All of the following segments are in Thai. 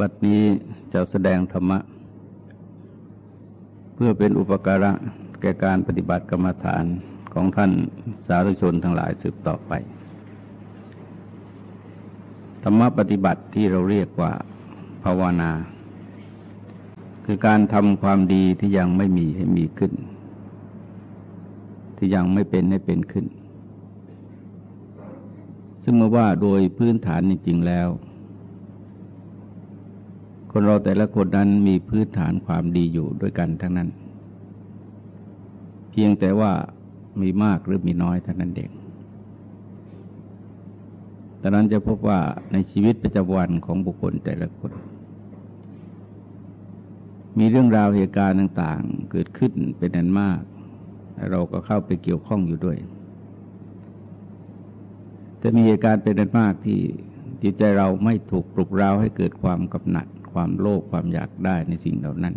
บัดนี้จะแสดงธรรมะ เพื่อเป็นอุปการะแก่การปฏิบัติกรรมฐานของท่านสาธุชนทั้งหลายสืบต่อไป ธรรมะปฏิบัติที่เราเรียกว่าภาวนา คือการทำความดีที่ยังไม่มีให้มีขึ้น ที่ยังไม่เป็นให้เป็นขึ้น ซึ่งเมื่อว่าโดยพื้นฐานจริงๆแล้ว คนเราแต่ละคนนั้นมีพื้นฐานความดีอยู่ด้วยกันทั้งนั้น เพียงแต่ว่ามีมากหรือมีน้อยเท่านั้นเองแต่นั้นจะพบว่าในชีวิตประจำวันของบุคคลแต่ละคน มีเรื่องราวเหตุการณ์ต่าง ๆ เกิดขึ้นเป็นนันมากเราก็เข้าไปเกี่ยวข้องอยู่ด้วย แต่มีเหตุการณ์เป็นนันมากที่จิตใจเราไม่ถูกปลุกเร้าให้เกิดความกำหนัด ความโลภความอยากได้ในสิ่งเหล่านั้น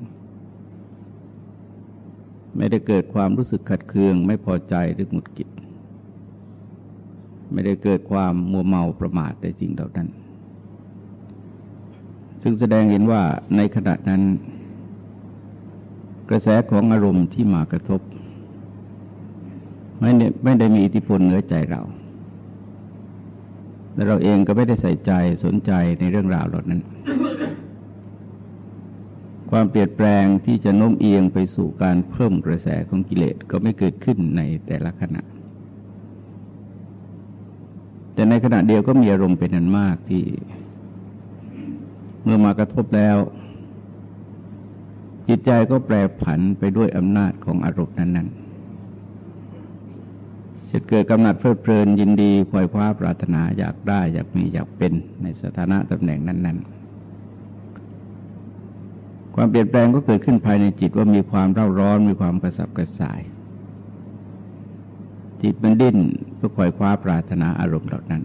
ไม่ได้เกิดความรู้สึกขัดเคือง ไม่พอใจหรือหงุดหงิดไม่ได้เกิดความมัวเมาประมาทในสิ่งเหล่านั้น ซึ่งแสดงเห็นว่าในขณะนั้น กระแสของอารมณ์ที่มากระทบ ไม่ได้ไม่ได้มีอิทธิพลเหนือใจเราและเราเองก็ไม่ได้ใส่ใจสนใจในเรื่องราวเหล่านั้น ความเปลี่ยนแปลงที่จะโน้มเอียงไปสู่การเพิ่มกระแสของกิเลสก็ไม่เกิดขึ้นในแต่ละขณะ แต่ในขณะเดียวก็มีอารมณ์เป็นอันมากที่ เมื่อมากระทบแล้ว จิตใจก็แปรผันไปด้วยอำนาจของอารมณ์นั้นๆจะเกิดกำหนัดเพลิดเพลินยินดีคอยคว้าปรารถนาอยากได้อยากมีอยากเป็นในสถานะตำแหน่งนั้น ๆ ความเปลี่ยนแปลงก็เกิดขึ้นภายในจิตว่ามีความเร่าร้อนมีความกระสับกระส่าย จิตมันดิ้นเพื่อคอยคว้าปรารถนาอารมณ์เหล่านั้น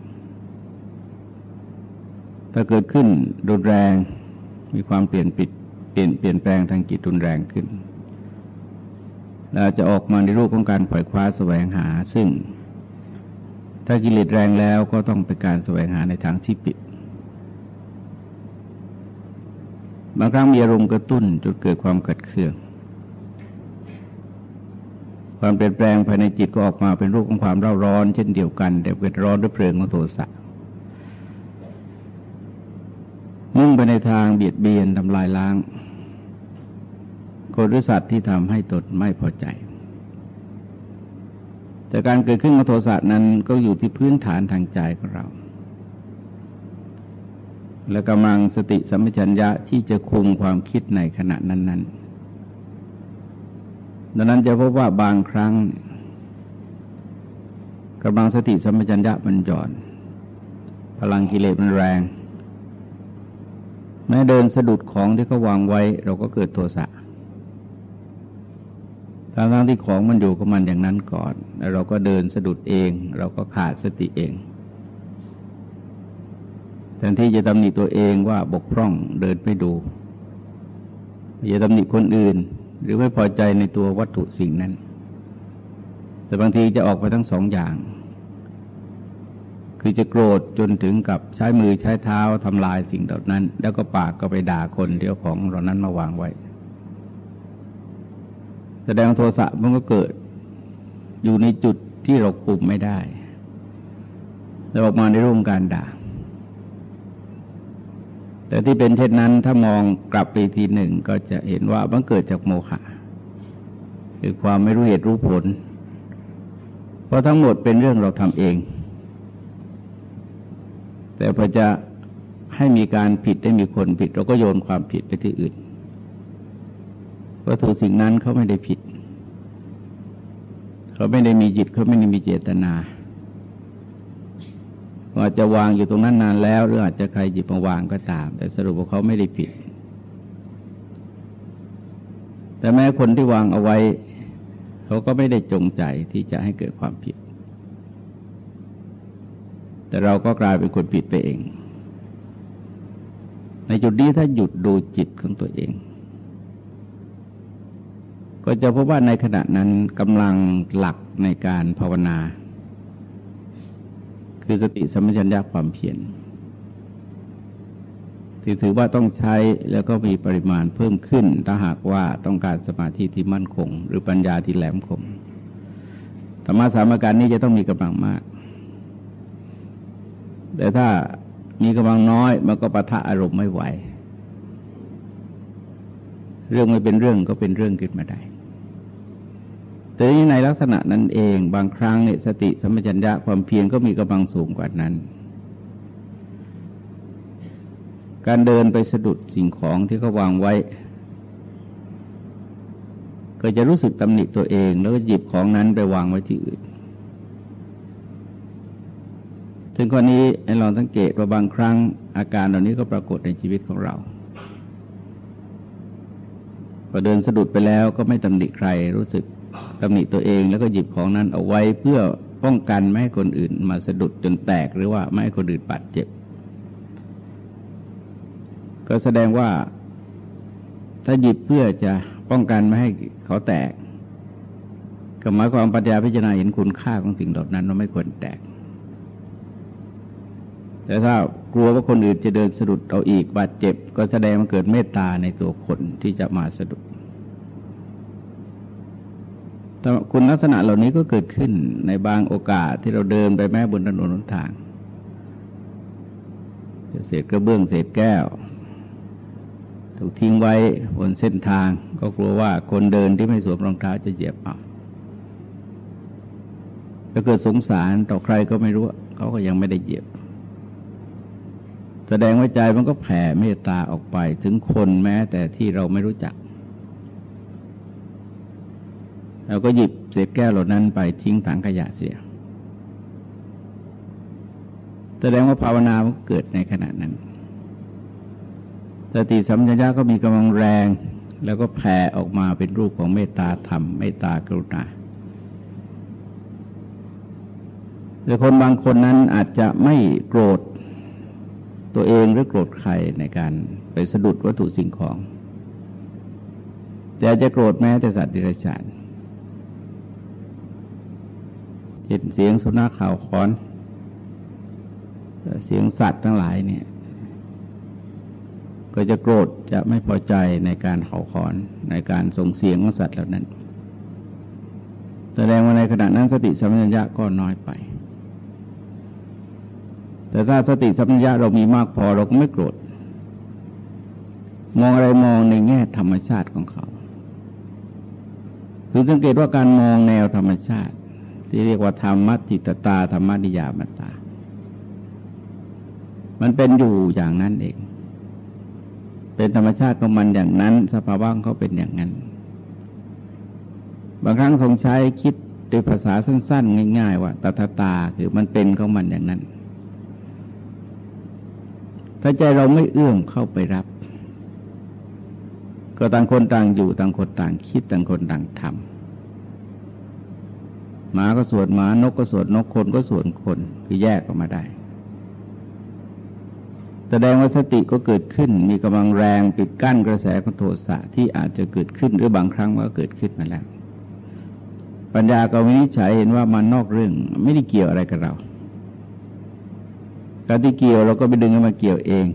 ถ้าเกิดขึ้นรุนแรงมีความเปลี่ยนปิดเปลี่ยนเปลี่ยนแปลงทางจิตรุนแรงขึ้นเราจะออกมาในรูปของการปล่อยคว้าแสวงหา ซึ่งถ้ากิเลสแรงแล้วก็ต้องเป็นการแสวงหาในทางที่ปิด บางครั้งมีอารมณ์กระตุ้นจนเกิดความกัดเคือง ความเปลี่ยนแปลงภายในจิตก็ออกมาเป็นรูปของความเร่าร้อน เช่นเดียวกัน แต่เป็นร้อนด้วยเพลิงของโทสะมุ่งไปในทางเบียดเบียนทำลายล้าง คนหรือสัตว์ที่ทำให้ตนไม่พอใจ แต่การเกิดขึ้นของโทสะนั้นก็อยู่ที่พื้นฐานทางใจของเรา และกำลังสติสัมปชัญญะที่จะคุมความคิดในขณะนั้น ๆ ดังนั้นจะพบว่าบางครั้งกำลังสติสัมปชัญญะมันหย่อน พลังกิเลสมันแรง แม้เดินสะดุดของที่เขาวางไว้ เราก็เกิดโทสะทั้งที่ของมันอยู่กับมันอย่างนั้นก่อน แล้วเราก็เดินสะดุดเอง เราก็ขาดสติเอง ทนที่จะตำหนิตัวเองว่าบกพร่องเดินไม่ดูอย่าตำหนิคนอื่น หรือไม่พอใจในตัววัตถุสิ่งนั้น แต่บางทีจะออกไปทั้งสองอย่าง คือจะโกรธจนถึงกับใช้มือใช้เท้าทำลายสิ่งเหล่านั้น แล้วก็ปากก็ไปด่าคนเดียวของเรานั้นมาวางไว้ แสดงโทสะมันก็เกิดอยู่ในจุดที่เราคุมไม่ได้ แล้วออกมาในร่วงการด่า แต่ที่เป็นเช่นนั้นถ้ามองกลับไปทีหนึ่งก็จะเห็นว่ามันเกิดจากโมฆะคือความไม่รู้เหตุรู้ผล เพราะทั้งหมดเป็นเรื่องเราทำเอง แต่พอจะให้มีการผิดได้มีคนผิด เราก็โยนความผิดไปที่อื่นวัตถุสิ่งนั้นเขาไม่ได้ผิด เขาไม่ได้มีจิตเขาไม่ได้มีเจตนา อาจจะวางอยู่ตรงนั้นนานแล้ว หรืออาจจะใครหยิบมาวางก็ตาม แต่สรุปว่าเขาไม่ได้ผิด แต่แม้คนที่วางเอาไว้ เขาก็ไม่ได้จงใจที่จะให้เกิดความผิด แต่เราก็กลายเป็นคนผิดไปเอง ในจุดนี้ถ้าหยุดดูจิตของตัวเองก็จะพบว่าในขณะนั้นกำลังหลักในการภาวนา คือสติสัมปชัญญะความเพียรที่ถือว่าต้องใช้แล้วก็มีปริมาณเพิ่มขึ้น ถ้าหากว่าต้องการสมาธิที่มั่นคง หรือปัญญาที่แหลมคมธรรมะสามการนี้จะต้องมีกำลังมาก แต่ถ้ามีกำลังน้อยมันก็ปะทะอารมณ์ไม่ไหว เรื่องไม่เป็นเรื่องก็เป็นเรื่องขึ้นมาได้ แต่ในลักษณะนั้นเองบางครั้งเนี่ยสติสมัจัญญะความเพียรก็มีกำลังสูงกว่านั้น การเดินไปสะดุดสิ่งของที่เขาวางไว้ ก็จะรู้สึกตำหนิตัวเอง แล้วก็หยิบของนั้นไปวางไว้ที่อื่นถึงข้อนี้ให้ลองสังเกตว่าบางครั้งอาการเหล่านี้ก็ปรากฏในชีวิตของเราพอเดินสะดุดไปแล้วก็ไม่ตำหนิใครรู้สึก ตำหนิตัวเองแล้วก็หยิบของนั้นเอาไว้เพื่อป้องกันไม่ให้คนอื่นมาสะดุดจนแตกหรือว่าไม่ให้คนอื่นบาดเจ็บ ก็แสดงว่าถ้าหยิบเพื่อจะป้องกันไม่ให้เขาแตก ก็หมายความปัญญาพิจารณาเห็นคุณค่าของสิ่งเหล่านั้นว่าไม่ควรแตก แต่ถ้ากลัวว่าคนอื่นจะเดินสะดุดเอาอีกบาดเจ็บ ก็แสดงมันเกิดเมตตาในตัวคนที่จะมาสะดุด คุณลักษณะเหล่านี้ก็เกิดขึ้นในบางโอกาสที่เราเดินไปแม้บนถนนหนทางเศษกระเบื้องเศษแก้ว ถูกทิ้งไว้บนเส้นทาง ก็กลัวว่าคนเดินที่ไม่สวมรองเท้าจะเหยียบเอาถ้าเกิดสงสารต่อใครก็ไม่รู้เขาก็ยังไม่ได้เหยียบ แสดงว่าใจมันก็แผ่เมตตาออกไปถึงคนแม้แต่ที่เราไม่รู้จัก เราก็หยิบเศษแก้วเหล่านั้นไปทิ้งถังขยะเสีย แสดงว่าภาวนามันเกิดในขณะนั้นสติสัมปชัญญะก็มีกำลังแรง แล้วก็แผ่ออกมาเป็นรูปของเมตตาธรรม เมตตากรุณาแต่คนบางคนนั้นอาจจะไม่โกรธตัวเองหรือโกรธใครในการไปสะดุดวัตถุสิ่งของ แต่จะโกรธแม้แต่สัตว์ดิเรกชัน เช่นเสียงสุนัขข่าวคอน เสียงสัตว์ทั้งหลายเนี่ย ก็จะโกรธจะไม่พอใจในการเห่าขอนในการส่งเสียงของสัตว์เหล่านั้น แสดงว่าในขณะนั้นสติสัมปชัญญะก็น้อยไป แต่ถ้าสติสัมปชัญญะเรามีมากพอเราก็ไม่โกรธมองอะไรมองในแง่ธรรมชาติของเขา คือสังเกตว่าการมองแนวธรรมชาติ ที่เรียกว่าธรรมจิตตาธรรมนิยามตา มันเป็นอยู่อย่างนั้นเอง เป็นธรรมชาติของมันอย่างนั้น สภาวะเขาเป็นอย่างนั้น บางครั้งทรงใช้คิดโดยภาษาสั้น ๆ ง่าย ๆ ว่าตถาตาคือมันเป็นของมันอย่างนั้น ถ้าใจเราไม่เอื้อมเข้าไปรับ ก็ต่างคนต่างอยู่ต่างคนต่างคิดต่างคนต่างทำ หมาก็สวดหมานกก็สวดนกคนก็สวดคนคือแยกออกมาได้ แสดงว่าสติก็เกิดขึ้น มีกำลังแรงปิดกั้นกระแสของโทสะที่อาจจะเกิดขึ้นหรือบางครั้งก็เกิดขึ้นมาแล้ว ปัญญาก็วินิจฉัยเห็นว่ามันนอกเรื่องไม่ได้เกี่ยวอะไรกับเราการที่เกี่ยวเราก็ไปดึงมาเกี่ยวเอง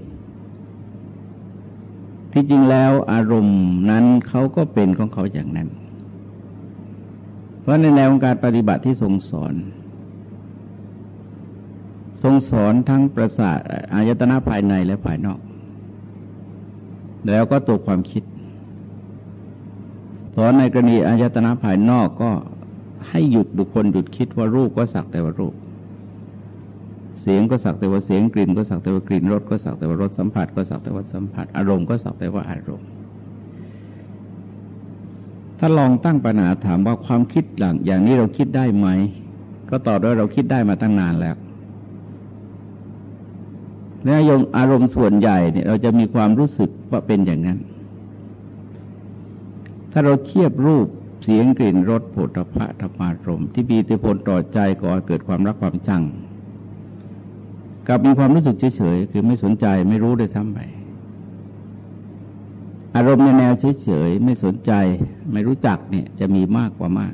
ที่จริงแล้วอารมณ์นั้นเขาก็เป็นของเขาอย่างนั้น ราะในแนวองการปฏิบัติที่ทรงสอน ทรงสอนทั้งประสาทอายตนะภายในและภายนอก แล้วก็ตัวความคิด สอนในกรณีอายตนะภายนอกก็ให้หยุดบุคคลหยุดคิดว่ารูปก็สักแต่ว่ารูป เสียงก็สักแต่ว่าเสียงกลิ่น ก็สักแต่ว่ากลิ่นรสก็สักแต่ว่ารสสัมผัส ก็สักแต่ว่าสัมผัส อารมณ์ก็สักแต่ว่าอารมณ์ ถ้าลองตั้งปัญหาถามว่าความคิดหลังอย่างนี้เราคิดได้ไหม ก็ตอบว่าเราคิดได้มาตั้งนานแล้วและยงอารมณ์ส่วนใหญ่เนี่ยเราจะมีความรู้สึกว่าเป็นอย่างนั้น ถ้าเราเทียบรูปเสียงกลิ่นรสผลิภัณฑ์ธรรมารมที่มีอิทธิพลต่อใจก่อเกิดความรักความชังกับมีความรู้สึกเฉยๆคือไม่สนใจไม่รู้ด้วยซ้ำไป อารมณ์ในแนวเฉยๆไม่สนใจไม่รู้จักเนี่ยจะมีมากกว่ามาก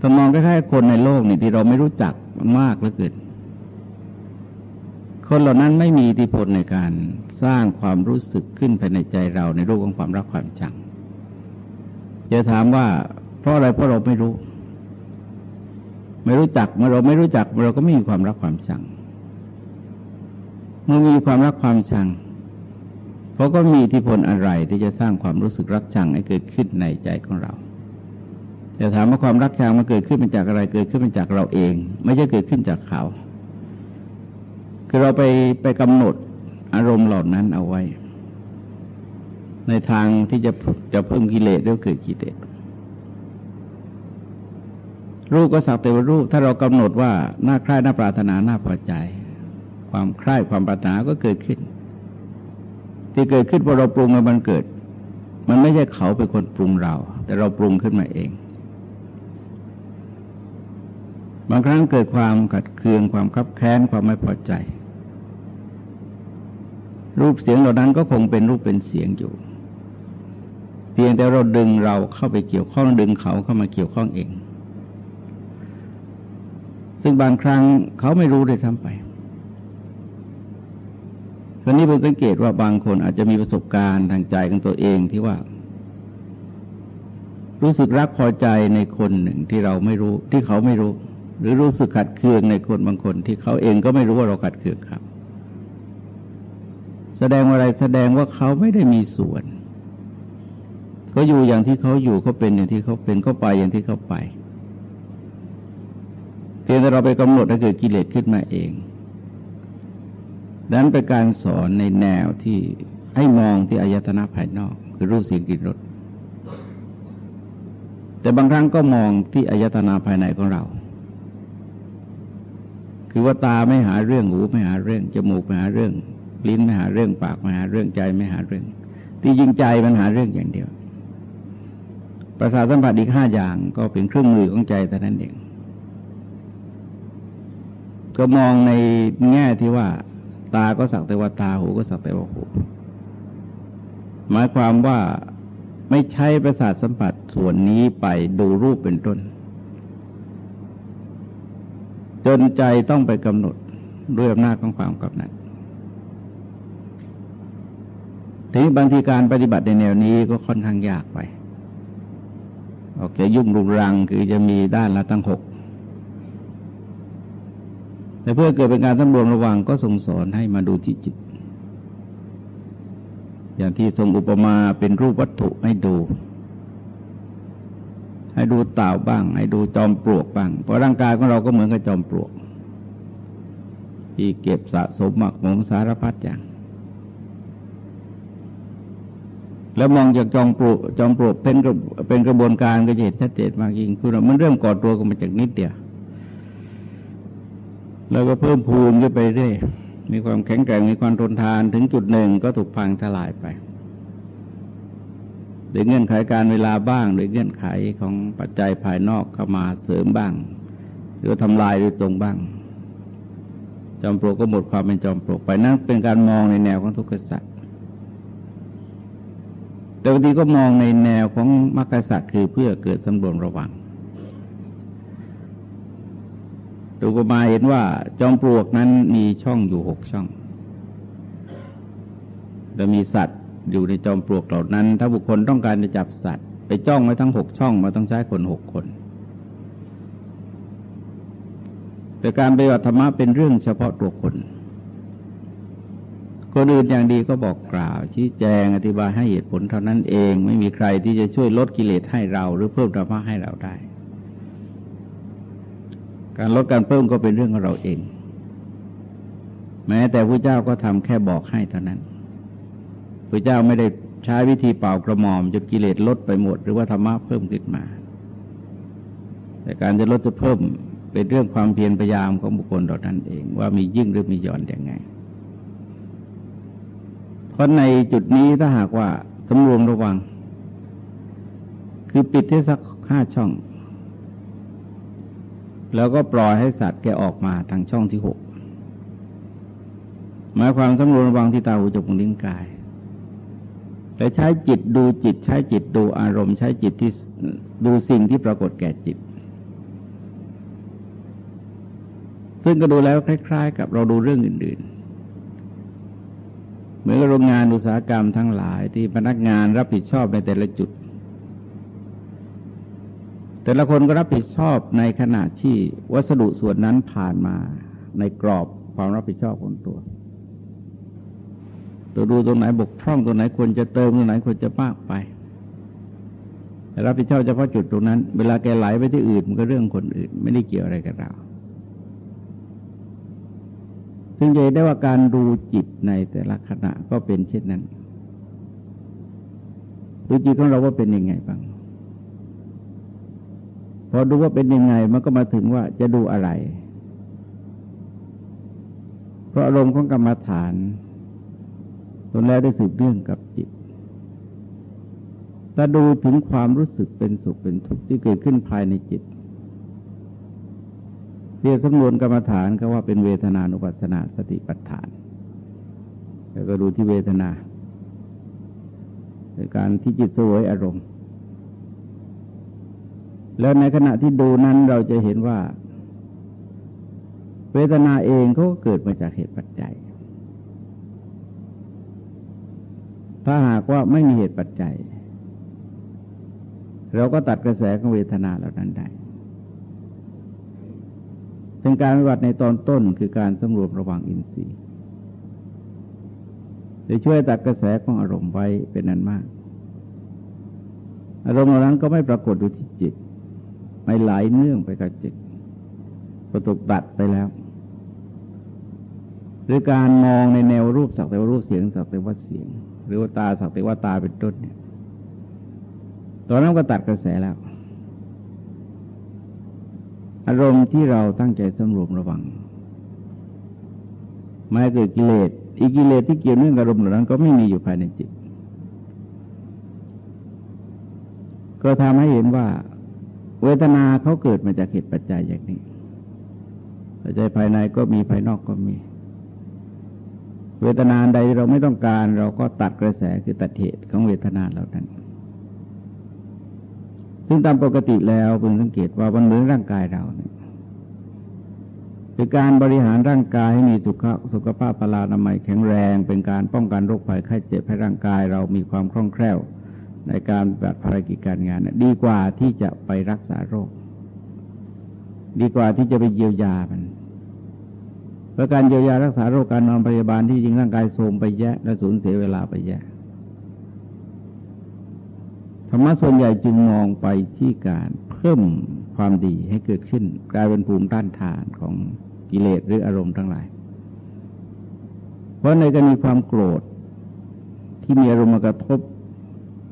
ถ้ามองคล้ายๆคนในโลกนี่ที่เราไม่รู้จักมากเหลือเกินคนเหล่านั้นไม่มีอิทธิพลในการสร้างความรู้สึกขึ้นภายในใจเราในรูปของความรักความชังจะถามว่าเพราะอะไรเพราะเราไม่รู้ ไม่รู้จักเมื่อเราไม่รู้จักเราก็ไม่มีความรักความชัง เมื่อมีความรักความชัง เขาะก็มีอิทธิพลอะไรที่จะสร้างความรู้สึกรักชังให้เกิดขึ้นในใจของเราจะถามว่าความรักชังมันเกิดขึ้นมาจากอะไรเกิดขึ้นมาจากเราเอง ไม่ใช่เกิดขึ้นจากเขา คือเราไปไปกำหนดอารมณ์เหล่านั้นเอาไว้ ในทางที่จะจะเพิ่มกิเลสหรือเกิดกิเลสรูปก็สักแต่ว่ารูป ถ้าเรากำหนดว่าหน้าใคร่หน้าปรารถนาหน้าพอใจ ความใคร่ความปรารถนาก็เกิดขึ้น ที่เกิดขึ้นพอเราปรุงมันเกิด มันไม่ใช่เขาเป็นคนปรุงเรา แต่เราปรุงขึ้นมาเอง บางครั้งเกิดความขัดเคืองความคับแค้นความไม่พอใจ รูปเสียงเหล่านั้นก็คงเป็นรูปเป็นเสียงอยู่ เพียงแต่เราดึงเราเข้าไปเกี่ยวข้องดึงเขาเข้ามาเกี่ยวข้องเอง ซึ่งบางครั้งเขาไม่รู้เลยทั้งไป คนนี้ผมสังเกตว่าบางคนอาจจะมีประสบการณ์ทางใจของตัวเองที่ว่า รู้สึกรักพอใจในคนหนึ่งที่เราไม่รู้ที่เขาไม่รู้ หรือรู้สึกขัดเคืองในคนบางคน ที่เขาเองก็ไม่รู้ว่าเราขัดเคืองครับ แสดงอะไรแสดงว่าเขาไม่ได้มีส่วนเขาอยู่อย่างที่เขาอยู่เขาเป็นอย่างที่เขาเป็นเขาไปอย่างที่เขาไปเพียงแต่เราไปกำหนดให้เกิดกิเลสขึ้นมาเอง ดังนั้นเป็นการสอนในแนวที่ให้มองที่อายตนะภายนอก คือรูปเสียงกลิ่นรสแต่บางครั้งก็มองที่อายตนะภายในของเรา คือว่าตาไม่หาเรื่องหูไม่หาเรื่องจมูกไม่หาเรื่อง ลิ้นไม่หาเรื่องปากไม่หาเรื่องใจไม่หาเรื่อง ที่จริงใจมันหาเรื่องอย่างเดียว ประสาทสัมผัสอีกห้าอย่างก็เป็นเครื่องมือของใจแต่นั้นเองก็มองในแง่ที่ว่า ตาก็สักแต่ว่าตาหูก็สักแต่ว่าหู หมายความว่าไม่ใช้ประสาทสัมผัสส่วนนี้ไปดูรูปเป็นต้น จนใจต้องไปกำหนดด้วยอำนาจของความกำหนัดทีนี้บางทีการปฏิบัติในแนวนี้ก็ค่อนข้างยากไป โอเค ยุ่งรุงรังคือจะมีด้านละตั้งหก แต่เพื่อเกิดเป็นการสำรวมระวังก็ทรงสอนให้มาดูที่จิต อย่างที่ทรงอุปมาเป็นรูปวัตถุให้ดู ให้ดูเต่าบ้าง ให้ดูจอมปลวกบ้าง เพราะร่างกายของเราก็เหมือนกับจอมปลวก ที่เก็บสะสมหมักหมมสารพัดอย่าง แล้วมองจากจอมปลวกจอมปลวกเป็นเป็นกระบวนการก็จะเห็นชัดเจนมากยิ่งคือมันเริ่มก่อตัวกันมาจากนิดเดียว แล้วก็เพิ่มพูนขึ้นไปเรื่อยมีความแข็งแกร่งมีความทนทานถึงจุดหนึ่งก็ถูกพังทลายไปโดยเงื่อนไขการเวลาบ้างโดยเงื่อนไขของปัจจัยภายนอกเข้ามาเสริมบ้าง หรือทำลายหรือตรงบ้าง จอมปลวกก็หมดความเป็นจอมปลวกไปนั่นเป็นการมองในแนวของทุกขสัตว์แต่บางทีก็มองในแนวของมรรคสัตว์คือเพื่อเกิดสำรวมระวัง ดูกมาเห็นว่าจอมปลวกนั้นมีช่องอยู่หกช่อง แล้วมีสัตว์อยู่ในจอมปลวกเหล่านั้น ถ้าบุคคลต้องการจะจับสัตว์ ไปจ้องไว้ทั้งหกช่องมาต้องใช้คนหกคน แต่การปฏิบัติธรรมะเป็นเรื่องเฉพาะตัวคน คนอื่นอย่างดีก็บอกกล่าว ชี้แจงอธิบายให้เหตุผลเท่านั้นเอง ไม่มีใครที่จะช่วยลดกิเลสให้เรา หรือเพิ่มธรรมะให้เราได้ การลดการเพิ่มก็เป็นเรื่องของเราเอง แม้แต่พระเจ้าก็ทำแค่บอกให้เท่านั้นพระเจ้าไม่ได้ใช้วิธีเป่ากระหม่อมจนกิเลสลดไปหมด หรือว่าธรรมะเพิ่มขึ้นมา แต่การจะลดจะเพิ่มเป็นเรื่องความเพียรพยายามของบุคคลต่อนั้นเอง ว่ามียิ่งหรือมีย่อนอย่างไง เพราะในจุดนี้ถ้าหากว่าสำรวมระวัง คือปิดที่สักห้าช่อง แล้วก็ปล่อยให้สัตว์แกออกมาทางช่องที่หกหมายความสำรวมระวังที่ตาหูจมูกลิ้นกาย แต่ใช้จิตดูจิต ใช้จิตดูอารมณ์ ใช้จิตที่ดูสิ่งที่ปรากฏแก่จิต ซึ่งก็ดูแล้วคล้าย ๆ กับเราดูเรื่องอื่น ๆ เหมือนโรงงานอุตสาหกรรมทั้งหลายที่พนักงานรับผิดชอบในแต่ละจุด แต่ละคนก็รับผิดชอบในขณะที่วัสดุส่วนนั้นผ่านมาในกรอบความรับผิดชอบของตัว ตัวดูตรงไหนบกพร่องตรงไหนควรจะเติมตรงไหนควรจะมากไปแต่รับผิดชอบเฉพาะจุดตรงนั้น เวลาแกไหลไปที่อื่นมันก็เรื่องคนอื่น ไม่ได้เกี่ยวอะไรกับเราซึ่งจะได้ว่าการดูจิตในแต่ละขณะก็เป็นเช่นนั้น ดูจิตของเราว่าเป็นยังไงบ้าง พอดูว่าเป็นยังไงมันก็มาถึงว่าจะดูอะไร เพราะอารมณ์ของกรรมฐานตนแล้วได้สืบเรื่องกับจิตถ้าดูถึงความรู้สึกเป็นสุขเป็นทุกข์ที่เกิดขึ้นภายในจิตเรียกสำนวนกรรมฐานก็ว่าเป็นเวทนานุปัสสนาสติปัฏฐาน แล้วก็ดูที่เวทนาในการที่จิตสวยอารมณ์ แล้วในขณะที่ดูนั้นเราจะเห็นว่า เวทนาเองเขาก็เกิดมาจากเหตุปัจจัย ถ้าหากว่าไม่มีเหตุปัจจัย เราก็ตัดกระแสของเวทนาเหล่านั้นได้เป็นการปฏิบัติในตอนต้นคือการสำรวมระวังอินทรีย์จะช่วยตัดกระแสของอารมณ์ไว้เป็นนั้นมาก อารมณ์เหล่านั้นก็ไม่ปรากฏอยู่ที่จิต ไม่ไหลเนื่องไปกับจิตก็ถูกตัดไปแล้ว หรือการมองในแนวรูปสักแต่ว่ารูปเสียงสักแต่ว่าเสียง หรือว่าตาสักแต่ว่าตาเป็นต้นเนี่ยตอนนั้นก็ตัดกระแสแล้ว อารมณ์ที่เราตั้งใจสำรวมระวังไม่เกิดกิเลสอีกิเลสที่เกี่ยวเนื่องกับอารมณ์เหล่านั้น ก็ไม่มีอยู่ภายในจิต ก็ทำให้เห็นว่า เวทนาเขาเกิดมาจากเหตุปัจจัยอย่างนี้ ปัจจัยภายในก็มีภายนอกก็มี เวทนาใดเราไม่ต้องการ เราก็ตัดกระแสคือตัดเหตุของเวทนาเหล่านั้น ซึ่งตามปกติแล้วเพิ่งสังเกตว่ามันเหมือนร่างกายเราเนี่ยเป็นการบริหารร่างกายให้มีสุขสุขภาพพลานามัยแข็งแรง เป็นการป้องกันโรคภัยไข้เจ็บให้ร่างกายเรามีความคล่องแคล่ว ในการปฏิบัติภารกิจการงานดีกว่าที่จะไปรักษาโรค ดีกว่าที่จะไปเยียวยามันเพราะการเยียวยารักษาโรคการนอนพยาบาลที่จริงร่างกายโทรมไปแยะและสูญเสียเวลาไปแยะธรรมะส่วนใหญ่จึงมองไปที่การเพิ่มความดีให้เกิดขึ้น กลายเป็นภูมิต้านทานของกิเลสหรืออารมณ์ทั้งหลาย เพราะในกรณีความโกรธที่มีอารมณ์กระทบ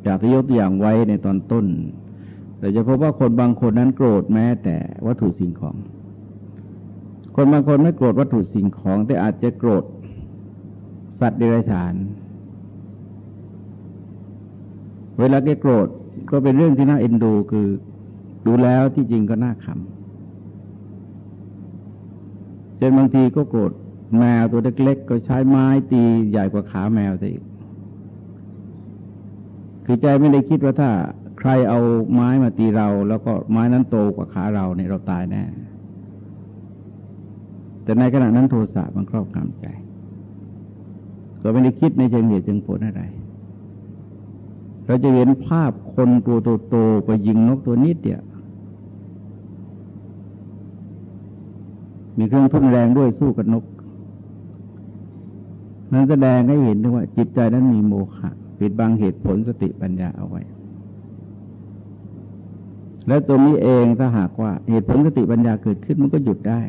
จากที่ยกตัวอย่างไว้ในตอนต้น เราจะพบว่าคนบางคนนั้นโกรธแม้แต่วัตถุสิ่งของ คนบางคนไม่โกรธวัตถุสิ่งของ แต่อาจจะโกรธสัตว์เดรัจฉาน เวลาแกโกรธก็เป็นเรื่องที่น่าเอ็นดูคือดูแล้วที่จริงก็น่าขำเช่นบางทีก็โกรธแมวตัวเล็กๆก็ใช้ไม้ตีใหญ่กว่าขาแมวซะอีก คือใจไม่ได้คิดว่าถ้าใครเอาไม้มาตีเรา แล้วก็ไม้นั้นโตกว่าขาเราเนี่ยเราตายแน่ แต่ในขณะนั้นโทสะมันครอบงำใจ ก็ไม่ได้คิดในเชิงเหตุเชิงผลอะไร เราจะเห็นภาพคนตัวโตๆไปยิงนกตัวนิดเดียวมีเครื่องทุ่นแรงด้วยสู้กับนก นั้นแสดงให้เห็นถึงว่าจิตใจนั้นมีโมฆะ ปิดบังเหตุผลสติปัญญาเอาไว้ และตัวนี้เองถ้าหากว่าเหตุผลสติปัญญาเกิดขึ้นมันก็หยุดได้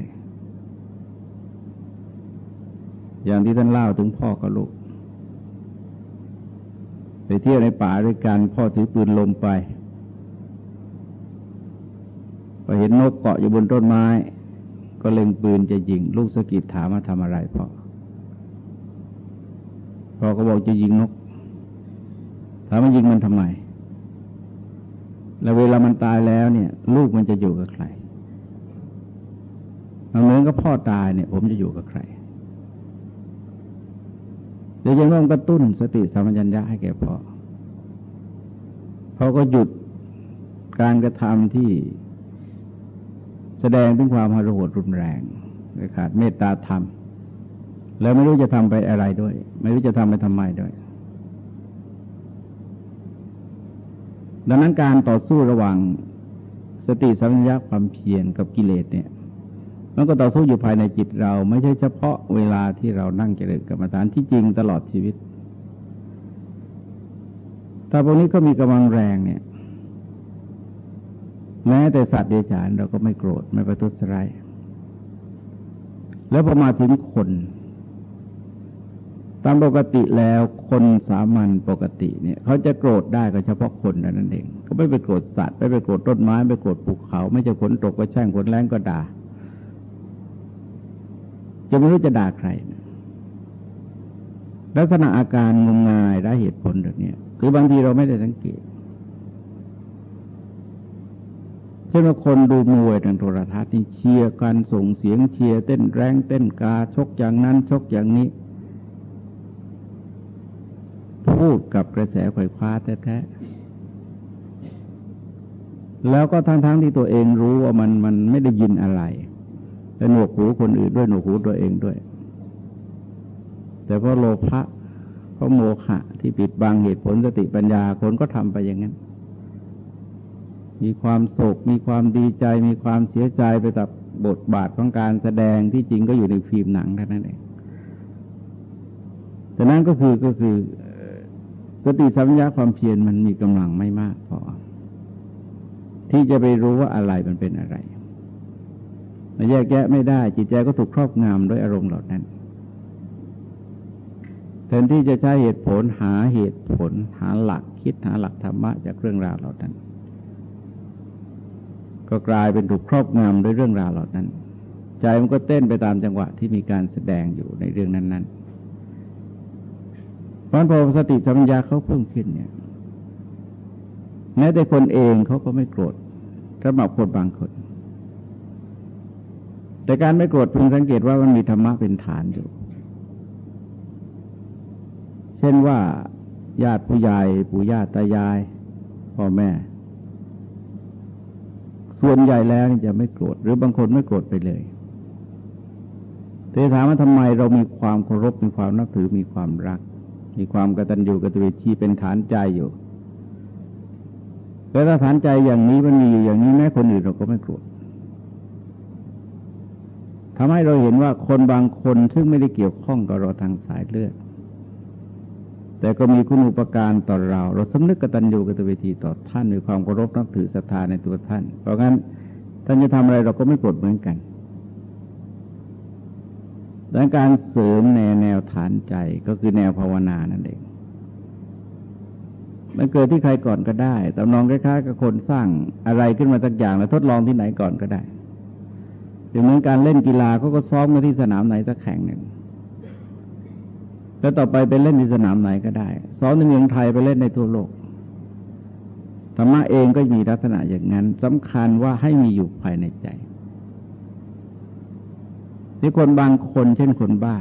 อย่างที่ท่านเล่าถึงพ่อกับลูก ไปเที่ยวในป่าด้วยกันพ่อถือปืนลมไปพอเห็นนกเกาะอยู่บนต้นไม้ ก็เล็งปืนจะยิง ลูกสะกิดถามมาทำอะไรพ่อพ่อก็บอกจะยิงนก ถามว่ายิงมันทำไม แล้วเวลามันตายแล้วเนี่ย ลูกมันจะอยู่กับใครเหมือนกับพ่อตายเนี่ย ผมจะอยู่กับใครเดี๋ยวยังต้องกระตุ้นสติสัมปชัญญะให้แก่พ่อเขาก็หยุดการกระทำที่แสดงถึงความหโหดรุนแรงขาดเมตตาธรรม แล้วไม่รู้จะทำไปอะไรด้วย ไม่รู้จะทำไปทำไมด้วย ดังนั้นการต่อสู้ระหว่างสติสัมปชัญญะความเพียรกับกิเลสเนี่ย มันก็ต่อสู้อยู่ภายในจิตเรา ไม่ใช่เฉพาะเวลาที่เรานั่งเจริญกรรมฐานที่จริงตลอดชีวิต ถ้าพวกนี้ก็มีกำลังแรงเนี่ย แม้แต่สัตว์เดรัจฉานเราก็ไม่โกรธไม่ประทุษร้ายแล้วพอมาถึงคน ตามปกติแล้วคนสามัญปกติเนี่ยเขาจะโกรธได้ก็เฉพาะคนนั่นเองก็ไม่ไปโกรธสัตว์ไม่ไปโกรธต้นไม้ไม่โกรธภูเขา ไม่จะฝนตกก็แช่งฝนแรงก็ด่า จะไม่รู้จะด่าใครนะลักษณะอาการงมงายได้เหตุผลแบบนี้คือบางทีเราไม่ได้สังเกตเช่นว่าคนดูมวยทางโทรทัศน์นี่เชียร์กันส่งเสียงเชียร์เต้นแรงเต้นกาชกอย่างนั้นชกอย่างนี้ พูดกับกระแสไฟฟ้าแท้ๆแล้วก็ทั้งๆทที่ตัวเองรู้ว่ามันมันไม่ได้ยินอะไรแต่หนวกหูคนอื่นด้วยหนวกหูตัวเองด้วย แต่เพราะโลภะเพราะโมหะที่ปิดบังเหตุผลสติปัญญาคนก็ทำไปอย่างนั้น มีความโศกมีความดีใจ มีความเสียใจไปกับบทบาทของการแสดงที่จริงก็อยู่ในฟิล์มหนังเท่านั้นเองแต่นั้นก็คือก็คือ สติสัมยาความเพียรมันมีกำลังไม่มากพอที่จะไปรู้ว่าอะไรมันเป็นอะไรมันแยกแยะไม่ได้จิตใจก็ถูกครอบงำด้วยอารมณ์เหล่านั้นแทนที่จะใช้เหตุผลหาเหตุผล หาหลักคิดหาหลักธรรมะจากเรื่องราวเหล่านั้น ก็กลายเป็นถูกครอบงำด้วยเรื่องราวเหล่านั้น ใจมันก็เต้นไปตามจังหวะที่มีการแสดงอยู่ในเรื่องนั้นๆ เพราะพอสติสัมปญญะเขาเพิ่มขึ้นเนี่ย แม้แต่คนเองเขาก็ไม่โกรธสำหรับคนบางคน แต่การไม่โกรธพึงสังเกตว่ามันมีธรรมะเป็นฐานอยู่ เช่นว่าญาติผู้ใหญ่ปู่ย่าตายาย พ่อแม่ ส่วนใหญ่แล้วจะไม่โกรธ หรือบางคนไม่โกรธไปเลยแต่ถามว่าทำไมเรามีความเคารพมีความนับถือมีความรัก มีความกตัญญูกตเวทีเป็นฐานใจอยู่แต่ถ้าฐานใจอย่างนี้มันมีอยู่อย่างนี้แม้คนอื่นเราก็ไม่โกรธทำให้เราเห็นว่าคนบางคนซึ่งไม่ได้เกี่ยวข้องกับเราทางสายเลือดแต่ก็มีคุณอุปการต่อเรา เราสำนึกกตัญญูกตเวทีต่อท่านมีความเคารพนับถือศรัทธาในตัวท่าน เพราะงั้นท่านจะทำอะไรเราก็ไม่โกรธเหมือนกัน ดังการเสริมแนวแนวฐานใจก็คือแนวภาวนานั่นเอง มันเกิดที่ใครก่อนก็ได้ตำนองคล้ายๆกับคนสร้างอะไรขึ้นมาสักอย่างแล้วทดลองที่ไหนก่อนก็ได้เหมือนการเล่นกีฬาเขาก็ซ้อมกันที่สนามไหนสักแข่งหนึ่งแล้วต่อไปไปเล่นในสนามไหนก็ได้สอนในเมืองไทยไปเล่นในทั่วโลกธรรมะเองก็มีลักษณะอย่างนั้นสำคัญว่าให้มีอยู่ภายในใจ ที่คนบางคนเช่นคนบ้า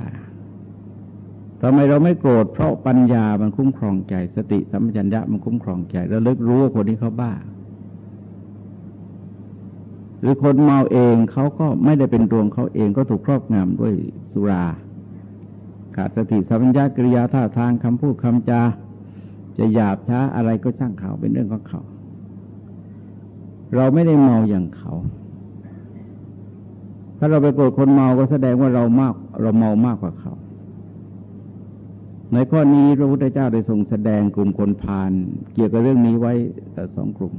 ทำไมเราไม่โกรธเพราะปัญญามันคุ้มครองใจ สติสัมปชัญญะมันคุ้มครองใจเราเลิกรู้ว่าคนที่เขาบ้า หรือคนเมาเองเขาก็ไม่ได้เป็นดวงเขาเองก็ถูกครอบงำด้วยสุรา ขาดสติสัมปชัญญะกิริยาท่าทางคำพูดคำจา จะหยาบช้าอะไรก็ช่างเขาเป็นเรื่องของเขา เราไม่ได้เมาอย่างเขา ถ้าเราไปโกรธคนเมาก็แสดงว่าเรามากเราเมามากกว่าเขา ในข้อนี้พระพุทธเจ้าได้ทรงแสดงกลุ่มคนพาลเกี่ยวกับเรื่องนี้ไว้สองกลุ่ม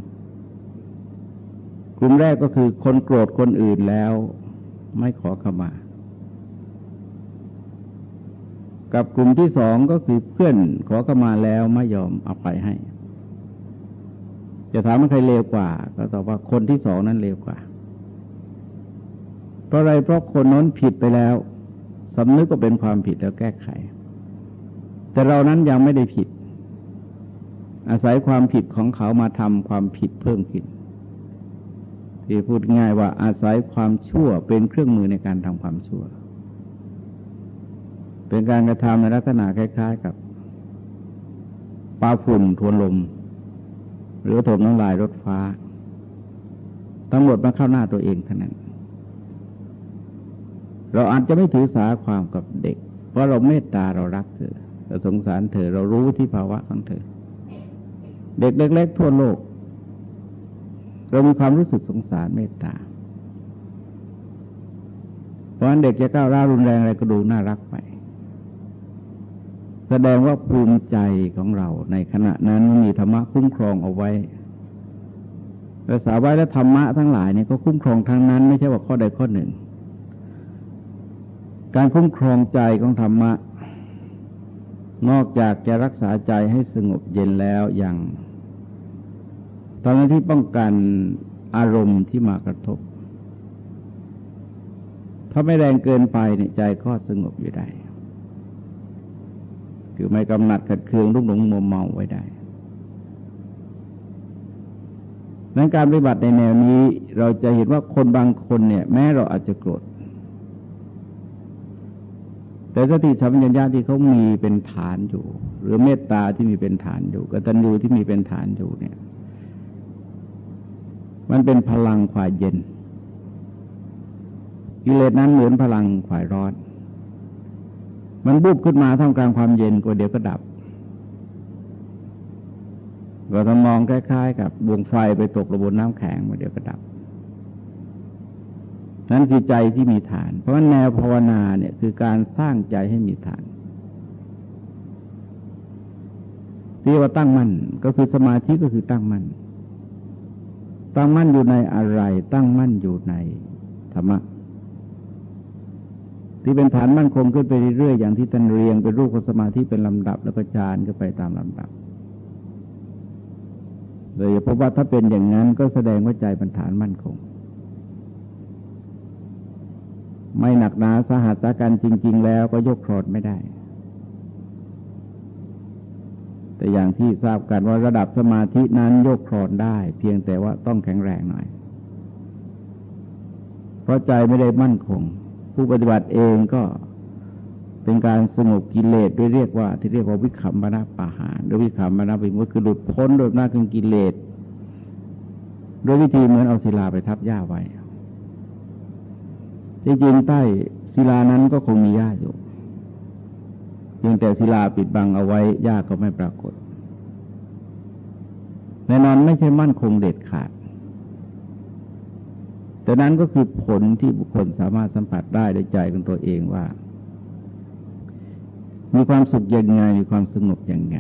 กลุ่มแรกก็คือคนโกรธคนอื่นแล้วไม่ขอขมา กับกลุ่มที่สองก็คือเพื่อนขอขมาแล้วไม่ยอมเอาไปให้ จะถามว่าใครเลวกว่า ก็ตอบว่าคนที่สองนั้นเลวกว่า เพราะอะไรเพราะคนน้นผิดไปแล้วสำนึกก็เป็นความผิดแล้วแก้ไข แต่เรานั้นยังไม่ได้ผิด อาศัยความผิดของเขามาทำความผิดเพิ่มขึ้นที่พูดง่ายว่าอาศัยความชั่วเป็นเครื่องมือในการทำความชั่ว เป็นการกระทำในลักษณะคล้าย ๆ กับปลาฝุ่นทวนลม หรือถมน้ำลายรถฟ้าตำรวจมาเข้าหน้าตัวเองเท่านั้น เราอาจจะไม่ถือสาความกับเด็ก เพราะเราเมตตาเรารักเธอเราสงสารเธอเรารู้ที่ภาวะของเธอ เด็กเล็กๆทั่วโลก เรามีความรู้สึกสงสารเมตตา เพราะฉะนั้นเด็กจะก้าวร้าวรุนแรงอะไรก็ดูน่ารักไป แสดงว่าภูมิใจของเราในขณะนั้นมีธรรมะคุ้มครองเอาไว้รักษาไว้และธรรมะทั้งหลายเนี่ยก็คุ้มครองทั้งนั้น ไม่ใช่ว่าข้อใดข้อหนึ่ง การคุ้มครองใจของธรรมะ นอกจากจะรักษาใจให้สงบเย็นแล้วอย่างตอนนั้นที่ป้องกันอารมณ์ที่มากระทบ ถ้าไม่แรงเกินไปเนี่ยใจก็สงบอยู่ได้ คือไม่กำหนัดขัดเคืองรุ่มหลงมัวเมาไว้ได้นั้นการปฏิบัติในแนวนี้เราจะเห็นว่าคนบางคนเนี่ย แม้เราอาจจะโกรธ แต่สติสัมปชัญญะที่เขามีเป็นฐานอยู่ หรือเมตตาที่มีเป็นฐานอยู่กตัญญูที่มีเป็นฐานอยู่เนี่ย มันเป็นพลังขวายเย็นกิเลสนั้นเหมือนพลังขวายร้อน มันบุบขึ้นมาท่ามกลางความเย็นกว่าเดี๋ยวก็ดับเราทำมองคล้ายๆ กับดวงไฟไปตกระบนน้ำแข็งมาเดี๋ยวก็ดับ นั้นคือใจที่มีฐาน เพราะาแนวภาวนาเนี่ยคือการสร้างใจให้มีฐาน ที่ว่าตั้งมั่นก็คือสมาธิก็คือตั้งมั่น ตั้งมั่นอยู่ในอะไร ตั้งมั่นอยู่ในธรรมะที่เป็นฐานมั่นคงขึ้นไปเรื่อยๆอย่างที่ท่านเรียงเป็นรูปของสมาธิเป็นลำดับ แล้วก็ฌานก็ไปตามลำดับเลยพบว่าถ้าเป็นอย่างนั้นก็แสดงว่าใจเปัญฐานมั่นคง ไม่หนักหนาสหัสกันจริง ๆ แล้วก็ยกครอดไม่ได้ แต่อย่างที่ทราบกันว่าระดับสมาธินั้นยกครอนได้ เพียงแต่ว่าต้องแข็งแรงหน่อย เพราะใจไม่ได้มั่นคง ผู้ปฏิบัติเองก็เป็นการสงบกิเลสด้วยเรียกว่า ที่เรียกว่าวิคัมมนาปาหารหรือวิคัมมนาปิมุตคือหลุดพ้นโดยหน้าคือกิเลสโดยวิธีเหมือนเอาศิลาไปทับหญ้าไว้ ที่จริงใต้ศิลานั้นก็คงมีหญ้าอยู่เพียงแต่ศิลาปิดบังเอาไว้หญ้าก็ไม่ปรากฏแน่นอนไม่ใช่มั่นคงเด็ดขาด แต่นั้นก็คือผลที่บุคคลสามารถสัมผัสได้ด้วยใจของตัวเองว่า มีความสุขยังไง มีความสงบยังไง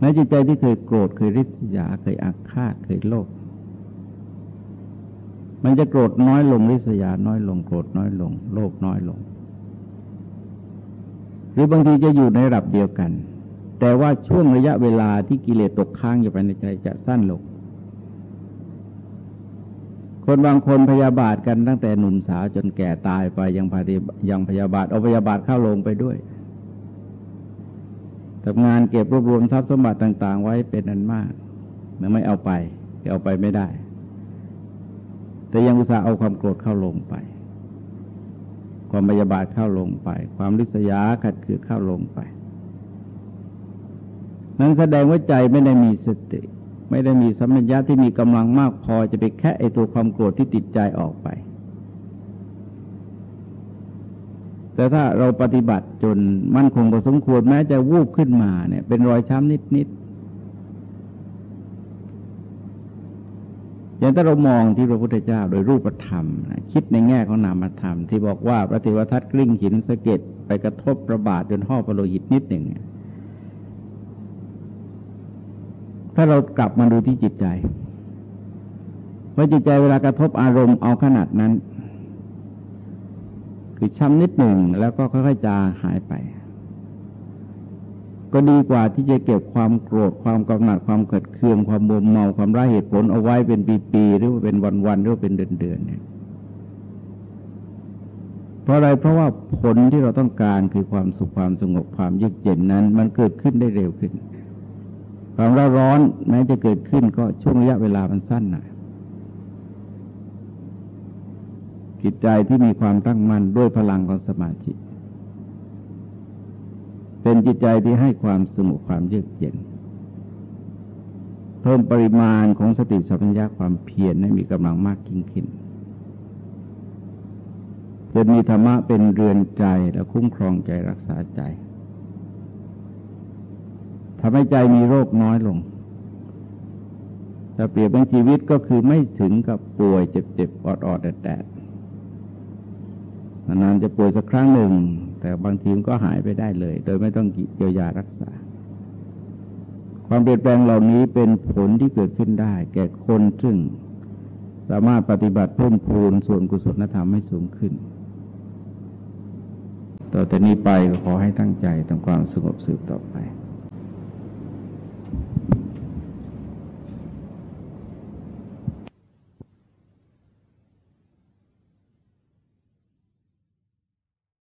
ในจิตใจที่เคยโกรธเคยริษยาเคยอาฆาตเคยโลภ มันจะโกรธน้อยลงริษยาน้อยลงโกรธน้อยลง โลภน้อยลง หรือบางทีจะอยู่ในระดับเดียวกัน แต่ว่าช่วงระยะเวลาที่กิเลสตกค้างอยู่ภายในใจจะสั้นลงคนบางคนพยาบาทกันตั้งแต่หนุ่มสาวจนแก่ตายไปยังพยยังพยาบาทเอาพยาบาทเข้าลงไปด้วยทำงานเก็บรวบรวมทรัพย์สมบัติต่าง ๆ ไว้เป็นอันมากมันไม่เอาไปเอาไปไม่ได้ แต่ยังอุตส่าห์เอาความโกรธเข้าลงไป ความพยาบาทเข้าลงไป ความริษยาขัดขืนเข้าลงไป นั้นแสดงว่าใจไม่ได้มีสติ ไม่ได้มีสัมผัสที่มีกำลังมากพอจะไปแค่ไอตัวความโกรธที่ติดใจออกไป แต่ถ้าเราปฏิบัติจนมั่นคงพอสมควรแม้จะวูบขึ้นมาเนี่ย เป็นรอยช้ำนิดๆ อย่างถ้าเรามองที่พระพุทธเจ้าโดยรูปธรรมนะคิดในแง่ของนามธรรม ที่บอกว่าพระเทวทัตกลิ้งหินสะเก็ดไปกระทบประบาดจนห่อพโลหิตนิดหนึ่งถ้าเรากลับมาดูที่จิตใจว่าจิตใจเวลากระทบอารมณ์เอาขนาดนั้น คือช้ำนิดหนึ่งแล้วก็ค่อยๆจาหายไป ก็ดีกว่าที่จะเก็บความโกรธความกำหนัดความเกิดเคืองความมัวเมาความร้ายเหตุผลเอาไว้เป็นปีๆหรือว่าเป็นวันๆหรือว่าเป็นเดือนๆเนี่ยเพราะอะไรเพราะว่าผลที่เราต้องการคือความสุขความสงบความเยึกเย็นนั้น มันเกิดขึ้นได้เร็วขึ้นความร้อนร้อนแม้จะเกิดขึ้นก็ช่วงระยะเวลามันสั้นหน่อยจิตใจที่มีความตั้งมั่นด้วยพลังของสมาธิ เป็นจิตใจที่ให้ความสงบความเยือกเย็น เพิ่มปริมาณของสติสัมปชัญญะความเพียรให้มีกำลังมากยิ่งขึ้นจนมีธรรมะเป็นเรือนใจและคุ้มครองใจรักษาใจทำให้ใจมีโรคน้อยลงถ้าเปรียบเป็นชีวิตก็คือไม่ถึงกับป่วยเจ็บๆออดๆแดดๆนานๆจะป่วยสักครั้งหนึ่ง แต่บางทีมก็หายไปได้เลย โดยไม่ต้องเยียวยารักษา ความเปลี่ยนแปลงเหล่านี้เป็นผลที่เกิดขึ้นได้ แก่คนซึ่งสามารถปฏิบัติเพิ่มพูนส่วนกุศลธรรมให้สูงขึ้น ต่อแต่นี้ไปก็ขอให้ตั้งใจทำความสงบสืบต่อไป